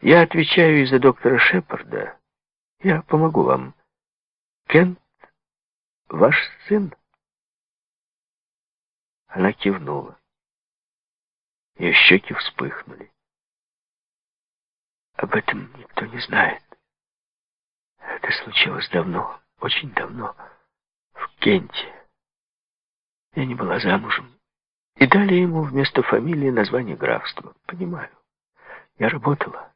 Я отвечаю из-за доктора Шепарда. Я помогу вам. Кент, ваш сын?» Она кивнула. Ее щеки вспыхнули. Об этом никто не знает. Это случилось давно, очень давно, в Кенте. Я не была замужем. И дали ему вместо фамилии название графства. Понимаю. Я работала.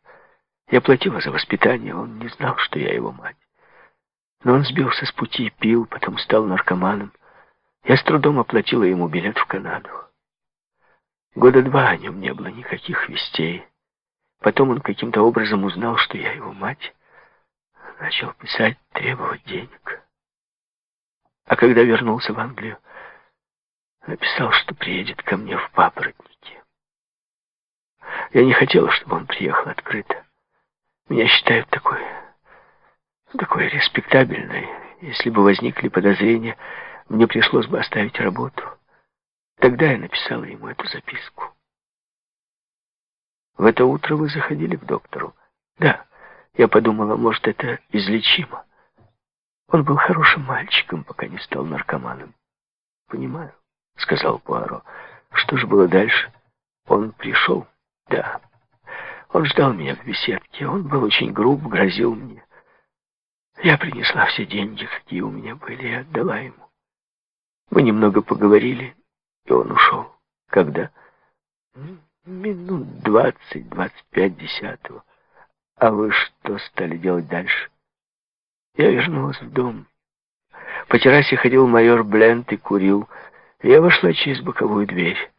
Я платила за воспитание. Он не знал, что я его мать. Но он сбился с пути, пил, потом стал наркоманом. Я с трудом оплатила ему билет в Канаду. Года два о нем не было никаких вестей. Потом он каким-то образом узнал, что я его мать. Начал писать, требовать денег. А когда вернулся в Англию, написал, что приедет ко мне в папоротники. Я не хотела, чтобы он приехал открыто. Меня считают такой, такой респектабельной. Если бы возникли подозрения, мне пришлось бы оставить работу. Тогда я написала ему эту записку. В это утро вы заходили к доктору? Да. Я подумала, может, это излечимо. Он был хорошим мальчиком, пока не стал наркоманом. Понимаю, сказал Пуаро. Что же было дальше? Он пришел? Да. Он ждал меня в беседке. Он был очень груб, грозил мне. Я принесла все деньги, какие у меня были, и отдала ему. Мы немного поговорили, и он ушел. Когда? Минут двадцать, двадцать пять десятого. А вы что стали делать дальше? Я вернулась в дом. По террасе ходил майор Бленд и курил. Я вошла через боковую дверь.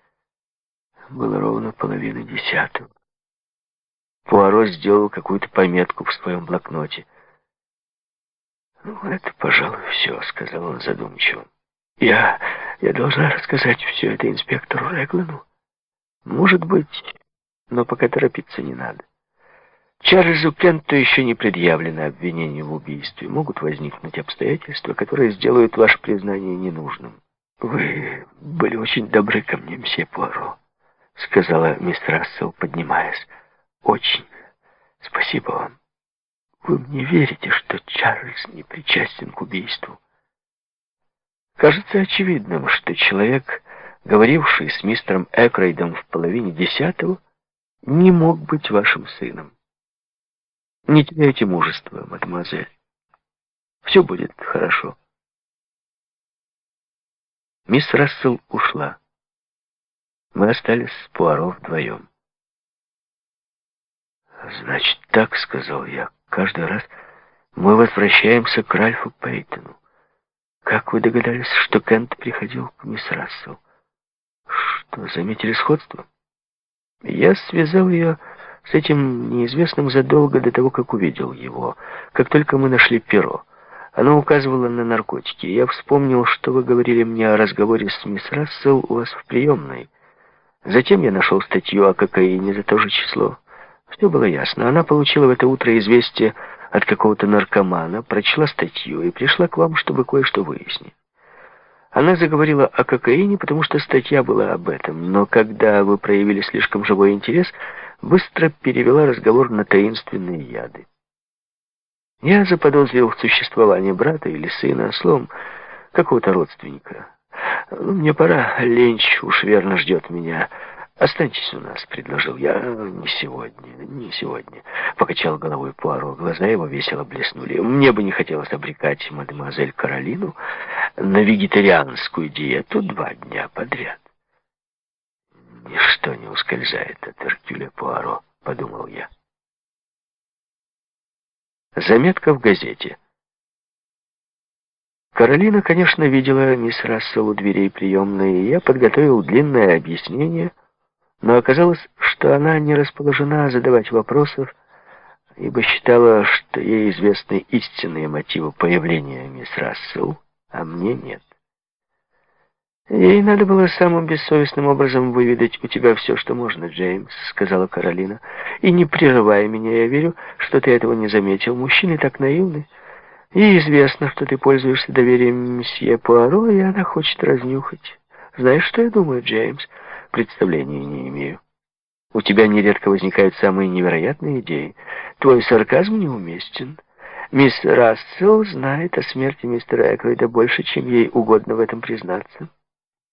Было ровно половина десятого. Пуаро сделал какую-то пометку в своем блокноте. «Ну, это, пожалуй, все», — сказал он задумчиво. «Я... я должна рассказать все это инспектору Реглану?» Может быть, но пока торопиться не надо. Чарльзу Кенту еще не предъявлено обвинение в убийстве. Могут возникнуть обстоятельства, которые сделают ваше признание ненужным. Вы были очень добры ко мне, мсье Пуаро, сказала мисс Рассел, поднимаясь. Очень. Спасибо вам. Вы мне верите, что Чарльз не причастен к убийству? Кажется очевидным, что человек говоривший с мистером Экрейдом в половине десятого, не мог быть вашим сыном. Не теряйте мужества, мадемуазель. Все будет хорошо. Мисс Рассел ушла. Мы остались с Пуаро вдвоем. «Значит, так», — сказал я, — «каждый раз мы возвращаемся к Ральфу Пейтону. Как вы догадались, что Кент приходил к мисс Рассел?» Что, заметили сходство? Я связал ее с этим неизвестным задолго до того, как увидел его, как только мы нашли перо. Оно указывало на наркотики. Я вспомнил, что вы говорили мне о разговоре с мисс Рассел у вас в приемной. Затем я нашел статью о кокаине за то же число. Все было ясно. Она получила в это утро известие от какого-то наркомана, прочла статью и пришла к вам, чтобы кое-что выяснить. Она заговорила о кокаине, потому что статья была об этом, но когда вы проявили слишком живой интерес, быстро перевела разговор на таинственные яды. Я заподозрил в существовании брата или сына, словом, какого-то родственника. Ну, мне пора, Ленч уж верно ждет меня. «Останьтесь у нас», — предложил я. «Не сегодня, не сегодня», — покачал головой Пуаро. Глаза его весело блеснули. «Мне бы не хотелось обрекать мадемуазель Каролину на вегетарианскую диету два дня подряд». «Ничто не ускользает от Эркюля Пуаро», — подумал я. Заметка в газете. Каролина, конечно, видела мисс Рассел у дверей приемной, и я подготовил длинное объяснение — но оказалось, что она не расположена задавать вопросов, ибо считала, что ей известны истинные мотивы появления мисс Рассел, а мне нет. «Ей надо было самым бессовестным образом выведать у тебя все, что можно, Джеймс», — сказала Каролина. «И не прерывай меня, я верю, что ты этого не заметил. Мужчины так наивны. Ей известно, что ты пользуешься доверием месье Пуаро, и она хочет разнюхать. Знаешь, что я думаю, Джеймс?» Представления не имею. У тебя нередко возникают самые невероятные идеи. Твой сарказм неуместен. Мисс Рассел знает о смерти мистера Эклайда больше, чем ей угодно в этом признаться.